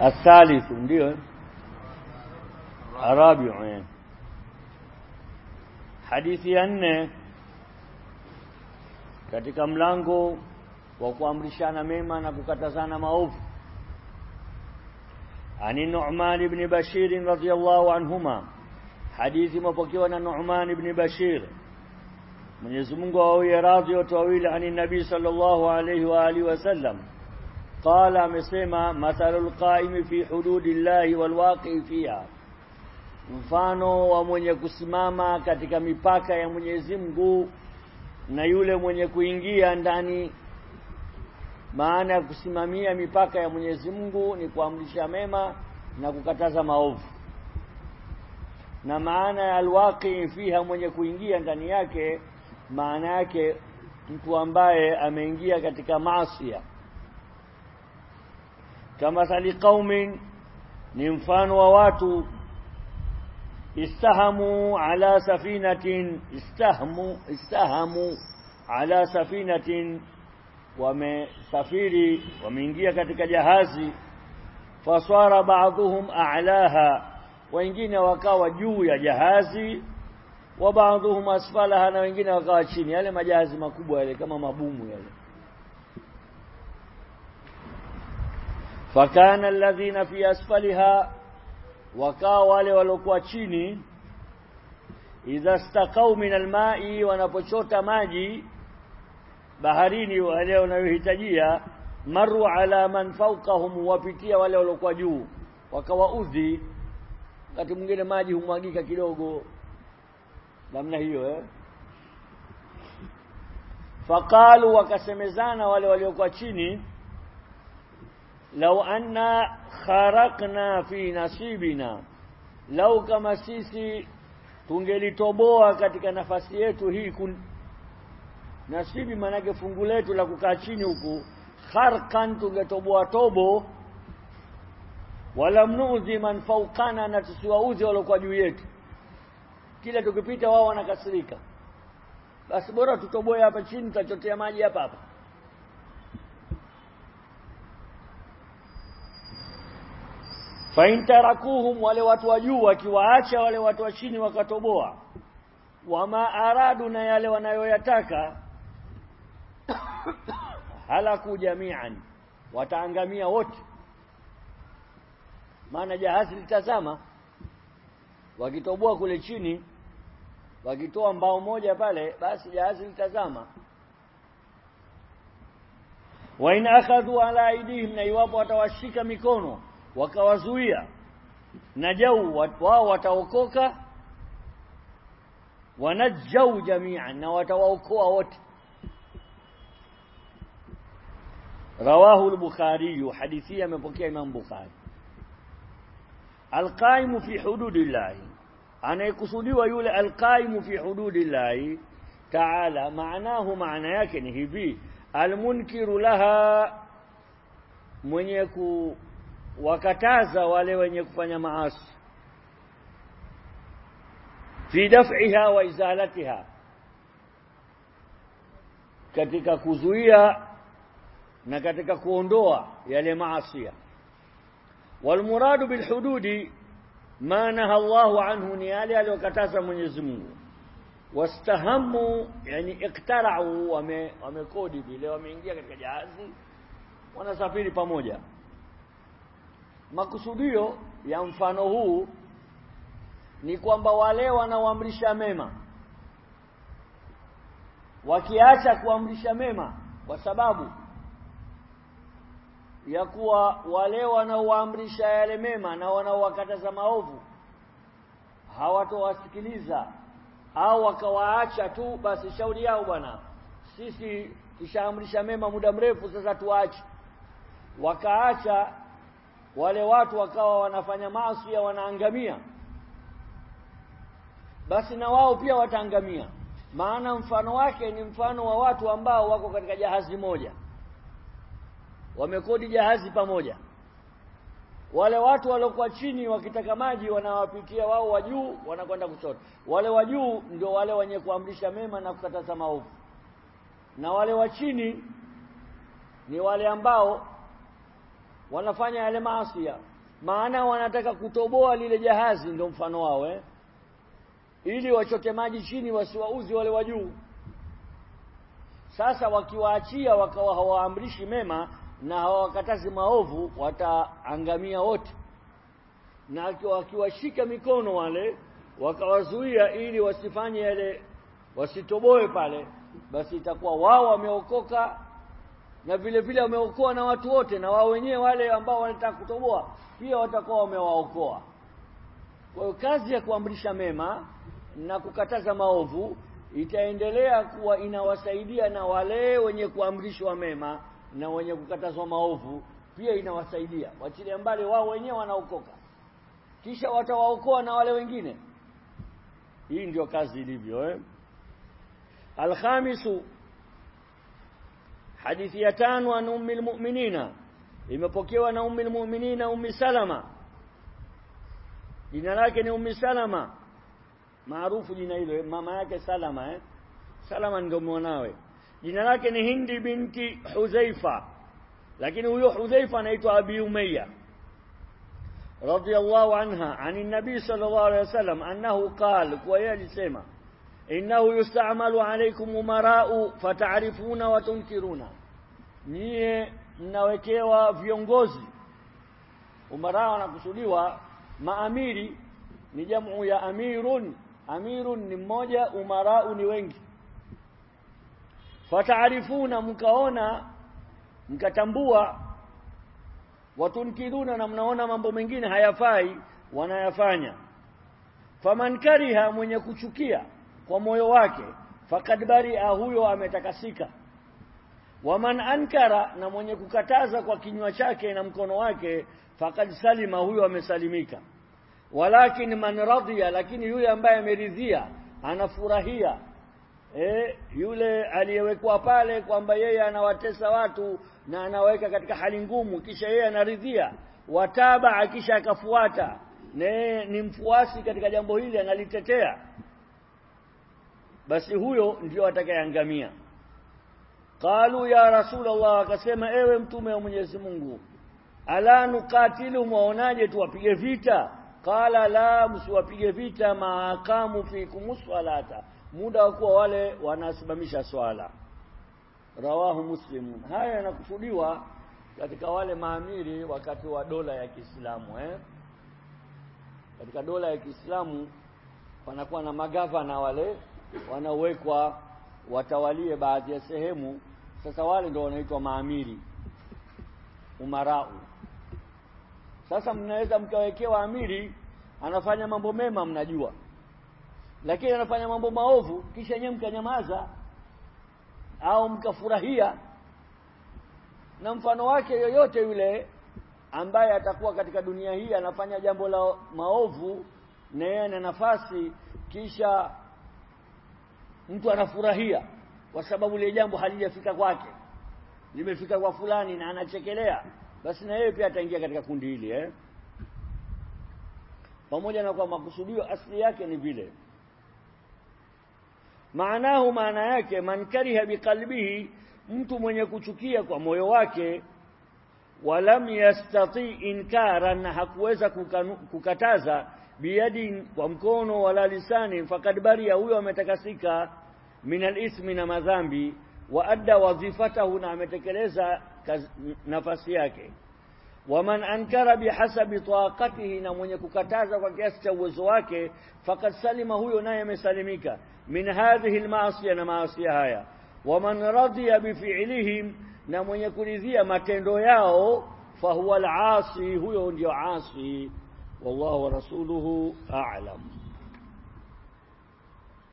الثالث ndio arabiu hadithi ya nne katika mlango wa kuamrishana mema na kukatazana maovu ani Nu'man ibn Bashir radhiyallahu anhuma hadithi mapokewa na Nu'man ibn Bashir Mwenyezi Mungu awaye radhi wote wawili ani Nabii sallallahu alayhi wa alihi wasallam qala amesema mathalul qaimi fi الله والواقع fiha. Mfano wa mwenye kusimama katika mipaka ya Mwenyezi Mungu na yule mwenye kuingia ndani. Maana ya kusimamia mipaka ya Mwenyezi Mungu ni kuamrisha mema na kukataza maovu. Na maana ya alwaqi fiha mwenye kuingia ndani yake maana yake mtu ambaye ameingia katika maasi kama sali qaumin ni mfano wa watu. Istahamu ala safinatin istahamu istahamu ala safinatin. Wamesafiri wameingia katika jahazi. Faswara baadhuhum a'laha wengine wakawa juu ya jahazi. Wa baadhuhum asfalaha na wengine wakawa chini. Yale majahazi makubwa yale kama mabumu yale fakana alladhina fi asfaliha wakawa wale waliokuwa chini idha staqaw min alma'i wanapochota maji baharini wale wanayohitajia maru ala man fawqahum wapitia wale waliokuwa juu wakawaudhi wakati mwingine maji humwagika kidogo. Namna hiyo eh. Faqalu wakasemezana wale waliokuwa chini lau أن خرقنا fi nasibina lau kama sisi tungelitoboa katika nafasi yetu hii kun... nasibi manake fungu letu la kukaa chini huku kharkan tungetoboa tobo wala mnuzi man faukana, na tusiwauzi waliokuwa juu yetu kila tukipita wao wanakasirika basi bora tutoboe hapa chini tutachotea maji hapa hapa faintarakuhum wale watu wa juu wakiwaacha wale watu wa chini wakatoboa. Wama aradu na yale wanayoyataka halaku jamian wataangamia wote. Maana jahazi litazama wakitoboa kule chini wakitoa mbao moja pale basi jahazi litazama. Wa in akhadhu ala aidihim na iwapo watawashika mikono wakawazuia. Na jau wao wataokoka wanajau jami'an na watawaokoa wote. Rawahu al-bukhari hadithi amepokea القائم في حدود fi hududillah anayekusudiwa yule القائم fi حدود الله تعالى معناه yake ni hivi. Almunkiru لها من ku wakataza wale wenye kufanya maasi. Fi daf'iha wa izalatiha. Katika kuzuia na katika kuondoa yale maasi bilhududi ma naha Allahu anhu ni yale aliyokataza Mwenyezi Mungu. Wastahamu yani iktarau wame wamekodi vile wameingia katika jahazi wanasafiri pamoja makusudio ya mfano huu ni kwamba wale wanaoamrisha mema wakiacha kuamrisha mema kwa sababu ya kuwa wale wanaoamrisha yale mema na wanaowakataza maovu hawatowasikiliza au wakawaacha tu basi shauri yao bwana sisi tushaamrisha mema muda mrefu sasa tuache wakaacha wale watu wakawa wanafanya maasi wanaangamia. Basi na wao pia wataangamia. Maana mfano wake ni mfano wa watu ambao wako katika jahazi moja. Wamekodi jahazi pamoja. Wale watu waliokuwa chini wakitaka maji wanawapitia wao wa juu wanakwenda kuchota wale wa juu ndio wale wenye kuamrisha mema na kukataza maovu. Na wale wa chini ni wale ambao wanafanya yale maasi maana wanataka kutoboa lile jahazi ndio mfano wao eh? ili wachote maji chini wasiwauzi wale wa juu. Sasa wakiwaachia wakawa hawaamrishi mema na hawakatazi maovu wataangamia wote. Na wakiwashika mikono wale wakawazuia ili wasifanye yale wasitoboe pale basi itakuwa wao wameokoka na vile vile wameokoa na watu wote na wao wenyewe wale ambao wanataka kutoboa pia watakuwa wamewaokoa. Kwa hiyo kazi ya kuamrisha mema na kukataza maovu itaendelea kuwa inawasaidia na wale wenye kuamrishwa mema na wenye kukatazwa maovu pia inawasaidia. Wachilia mbali wao wenyewe wanaokoka. Kisha watawaokoa na wale wengine. Hii ndio kazi ilivyo eh? alkhamisu hadithi ya tano an ummi lmuminina imepokewa na ummi lmuminina ummi salama jina lake ni ummi salama maarufu jina hilo mama yake salama eh? salama ndio mwanawe jina lake ni hindi binti hudhaifa lakini huyo hudhaifa anaitwa abi umayya رضي الله عنها عن النبي صلى الله عليه وسلم أنه قال ويالي innahu yusta'malu alaykum umarau fatarifuna wa tunkiruna nyie mnawekewa viongozi umarao wanakusudiwa maamiri ni jamu ya amirun. Amirun ni mmoja umarau ni wengi. Fataarifuna mkaona mkatambua. Watunkiduna na mnaona mambo mengine hayafai wanayafanya. Faman kariha mwenye kuchukia kwa moyo wake faqad baria huyo ametakasika. Waman ankara na mwenye kukataza kwa kinywa chake na mkono wake faqad salima huyo amesalimika. Walakin man radhiya lakini yule ambaye ameridhia anafurahia. E, yule aliyewekwa pale kwamba yeye anawatesa watu na anaweka katika hali ngumu kisha yeye anaridhia. Wataba kisha akafuata. Ne ni mfuasi katika jambo hili analitetea basi huyo ndio atakayeangamia. Qalu ya rasulullah akasema ewe mtume wa Mwenyezi Mungu ala nukatilu mwaonaje tuwapige vita? Qala la msiwapige vita maakamu fikum salata muda wa kuwa wale wanasimamisha swala. Rawahu muslimun haya yanakusudiwa katika wale maamiri wakati wa dola ya Kiislamu eh? Katika dola ya Kiislamu panakuwa na magavana wale wanawekwa watawalie baadhi ya sehemu. Sasa wale ndio wanaitwa maamiri umarau. Sasa mnaweza mkawekewa amiri anafanya mambo mema mnajua. Lakini anafanya mambo maovu kisha nyewe mkanyamaza au mkafurahia. Na mfano wake yoyote yule ambaye atakuwa katika dunia hii anafanya jambo la maovu na yeye ana nafasi kisha mtu anafurahia kwa sababu ile jambo halijafika kwake. Limefika kwa fulani na anachekelea basi na yeye pia ataingia katika kundi hili eh? Pamoja na kwa makusudio asili yake ni vile. Maanahu maana yake man kariha biqalbihi mtu mwenye kuchukia kwa moyo wake walam yastati inkara na hakuweza kukataza biyadi kwa mkono wala lisani fakad baria huyo ametakasika ankara bihasabi taqatihi na mwenye kukataza kwa kiasi cha uwezo wake fakad salima huyo naye amesalimika min hadhihi almaasiya na maasiya haya waman radhiya bifi'lihim na mwenye kuridhia matendo yao fahuwa alasi huyo ndio asi wallahu wa rasuluhu a'lam